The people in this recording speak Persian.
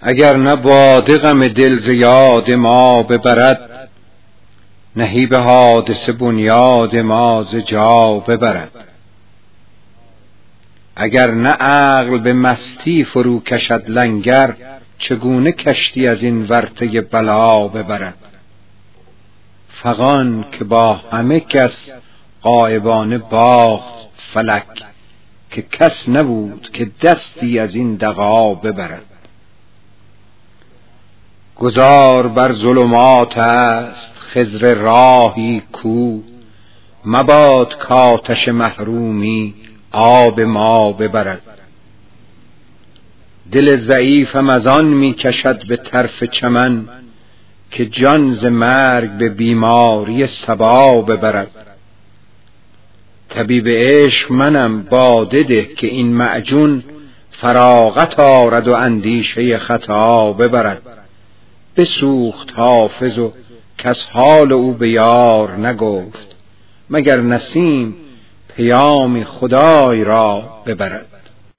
اگر نه باده غم دل ز یاد ما ببرد نهی به حادثه بنیاد ما ز جا ببرد. اگر نه عقل به مستی فرو کشد لنگر چگونه کشتی از این ورطه بلا ببرد؟ فغان که با همه کس قایبانه باخت فلک که کس نبود که دستی از این دغا ببرد. گذار بر ظلمات است خضر راهی کو. مباد کاتش محرومی آب ما ببرد. دل ضعیفم از آن می کشد به طرف چمن که جان ز مرگ به بیماری سبا ببرد. طبیب عشق منم باده ده که این معجون فراغت آرد و اندیشه خطا ببرد. بسوخت حافظ و کس حال او به یار نگفت مگر نسیم پیام خدای را ببرد.